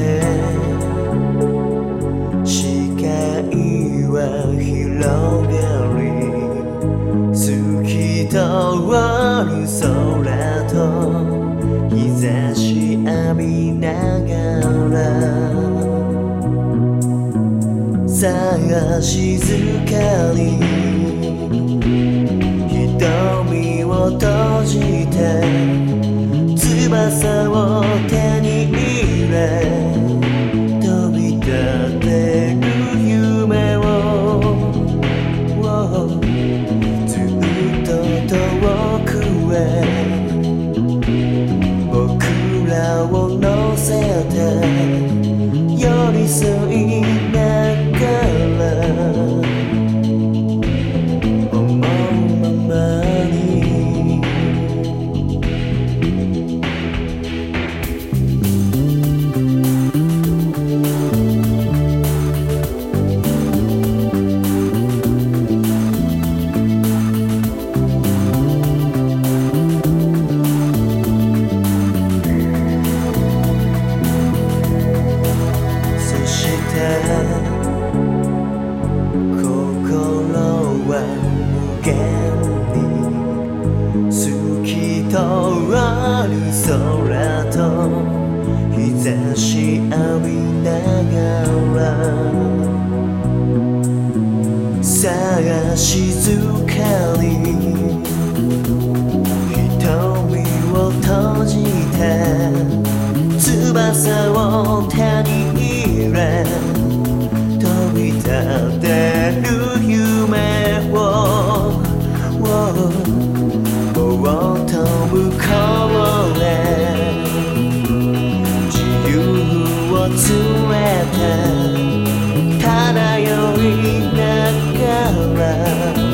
て視界は広がり透き通る空と日差し浴びながらさあ静かに bed. 心は無限に透き通る空と日差し浴びながらさあ静かに瞳を閉じて翼を手に入飛び立てる夢をぼうっと向こうへ自由を連れて漂いながら